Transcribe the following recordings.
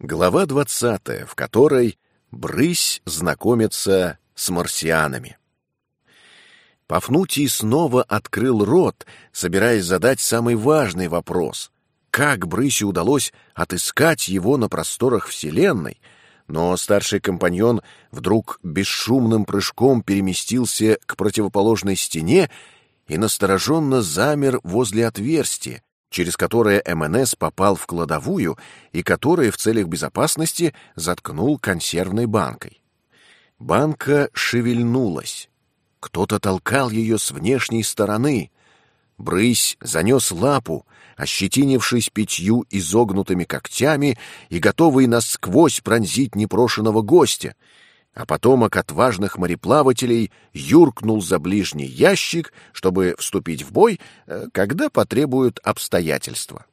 Глава двадцатая, в которой Брысь знакомится с марсианами. Пафнутий снова открыл рот, собираясь задать самый важный вопрос. Как Брысю удалось отыскать его на просторах Вселенной? Но старший компаньон вдруг бесшумным прыжком переместился к противоположной стене и настороженно замер возле отверстия, через которое МНС попал в кладовую и которое в целях безопасности заткнул консервной банкой. Банка шевельнулась. Кто-то толкал ее с внешней стороны. Брысь занес лапу, ощетинившись пятью изогнутыми когтями и готовый насквозь пронзить непрошенного гостя — а потомок отважных мореплавателей юркнул за ближний ящик, чтобы вступить в бой, э, когда потребуют обстоятельства.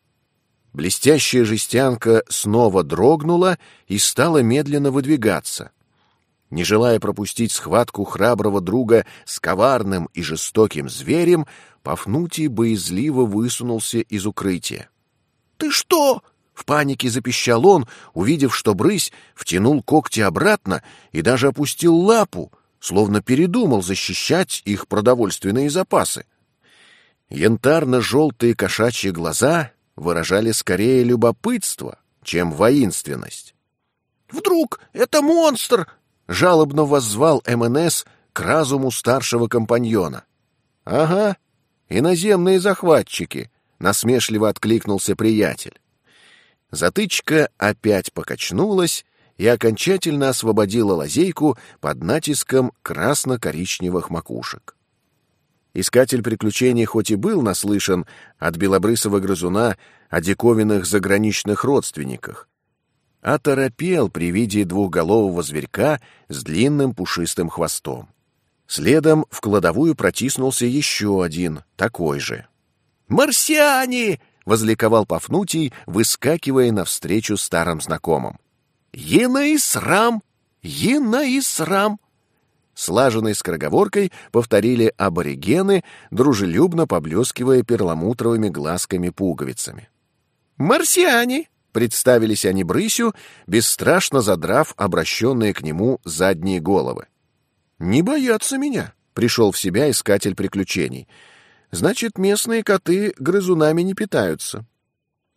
Блестящая жестянка снова дрогнула и стала медленно выдвигаться. Не желая пропустить схватку храброго друга с коварным и жестоким зверем, Пафнутий боязливо высунулся из укрытия. — Ты что? В панике запищал он, увидев, что брысь втянул когти обратно и даже опустил лапу, словно передумал защищать их продовольственные запасы. Янтарно-желтые кошачьи глаза выражали скорее любопытство, чем воинственность. «Вдруг это монстр!» — жалобно воззвал МНС к разуму старшего компаньона. «Ага, иноземные захватчики», — насмешливо откликнулся приятель. Затычка опять покачнулась и окончательно освободила лазейку под натиском красно-коричневых макушек. Искатель приключений хоть и был наслышан от белобрысого грызуна о диковинных заграничных родственниках, а торопел при виде двухголового зверька с длинным пушистым хвостом. Следом в кладовую протиснулся еще один, такой же. «Марсиане!» Возликовал Пафнутий, выскакивая навстречу старым знакомым. «Енаисрам! Енаисрам!» Слаженной скороговоркой повторили аборигены, дружелюбно поблескивая перламутровыми глазками-пуговицами. «Марсиане!» — представились они Брысю, бесстрашно задрав обращенные к нему задние головы. «Не боятся меня!» — пришел в себя искатель приключений — Значит, местные коты грызунами не питаются.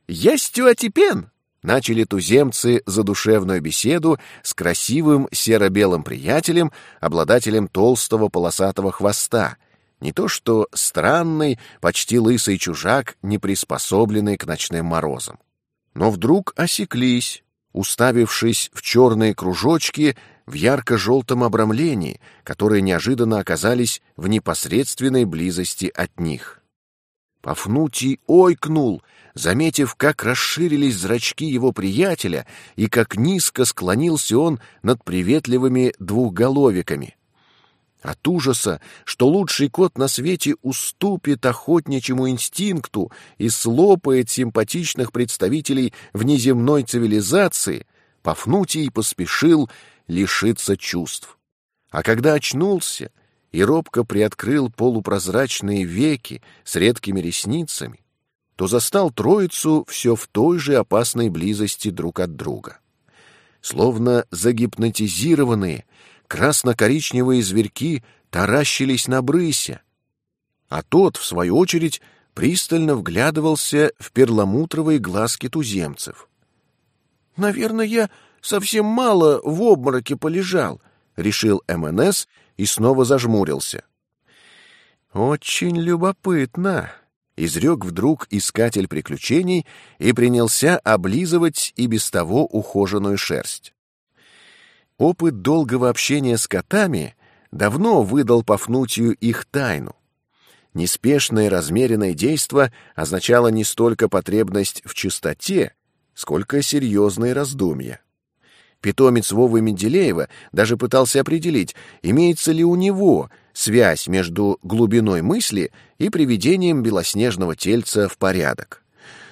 «Есть Тюатипен!» — начали туземцы задушевную беседу с красивым серо-белым приятелем, обладателем толстого полосатого хвоста, не то что странный, почти лысый чужак, не приспособленный к ночным морозам. Но вдруг осеклись, уставившись в черные кружочки в ярко-желтом обрамлении, которые неожиданно оказались в непосредственной близости от них. Пафнутий ойкнул, заметив, как расширились зрачки его приятеля и как низко склонился он над приветливыми двухголовиками. От ужаса, что лучший кот на свете уступит охотничьему инстинкту и слопает симпатичных представителей внеземной цивилизации, Пафнутий поспешил лишиться чувств. А когда очнулся и робко приоткрыл полупрозрачные веки с редкими ресницами, то застал троицу все в той же опасной близости друг от друга. Словно загипнотизированные, красно-коричневые зверьки таращились на брыся, а тот, в свою очередь, пристально вглядывался в перламутровые глазки туземцев. «Наверное, я совсем мало в обмороке полежал», — решил МНС и снова зажмурился. «Очень любопытно», — изрек вдруг искатель приключений и принялся облизывать и без того ухоженную шерсть. Опыт долгого общения с котами давно выдал Пафнутию их тайну. Неспешное размеренное действо означало не столько потребность в чистоте, сколько серьезные раздумья. Питомец Вовы Менделеева даже пытался определить, имеется ли у него связь между глубиной мысли и приведением белоснежного тельца в порядок.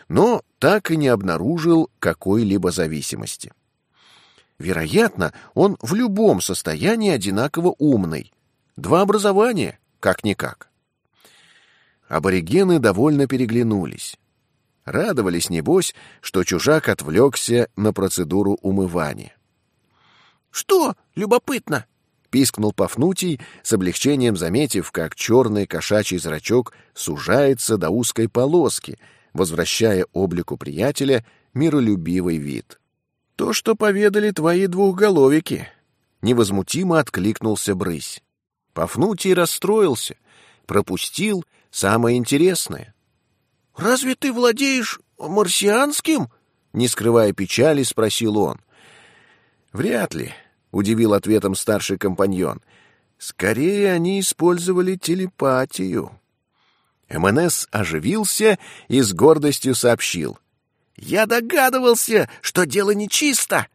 Но так и не обнаружил какой-либо зависимости. Вероятно, он в любом состоянии одинаково умный. Два образования, как-никак. Аборигены довольно переглянулись. Радовались, небось, что чужак отвлекся на процедуру умывания. «Что, любопытно?» — пискнул Пафнутий, с облегчением заметив, как черный кошачий зрачок сужается до узкой полоски, возвращая облику приятеля миролюбивый вид. «То, что поведали твои двухголовики», — невозмутимо откликнулся брысь. Пафнутий расстроился, пропустил самое интересное. «Разве ты владеешь марсианским?» Не скрывая печали, спросил он. «Вряд ли», — удивил ответом старший компаньон. «Скорее они использовали телепатию». МНС оживился и с гордостью сообщил. «Я догадывался, что дело нечисто.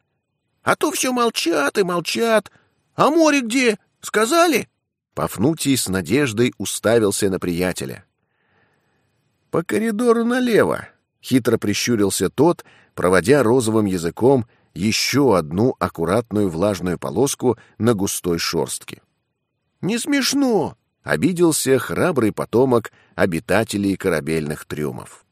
А то все молчат и молчат. А море где? Сказали?» Пафнутий с надеждой уставился на приятеля. «По коридору налево», — хитро прищурился тот, проводя розовым языком еще одну аккуратную влажную полоску на густой шорстке. «Не смешно!» — обиделся храбрый потомок обитателей корабельных трюмов.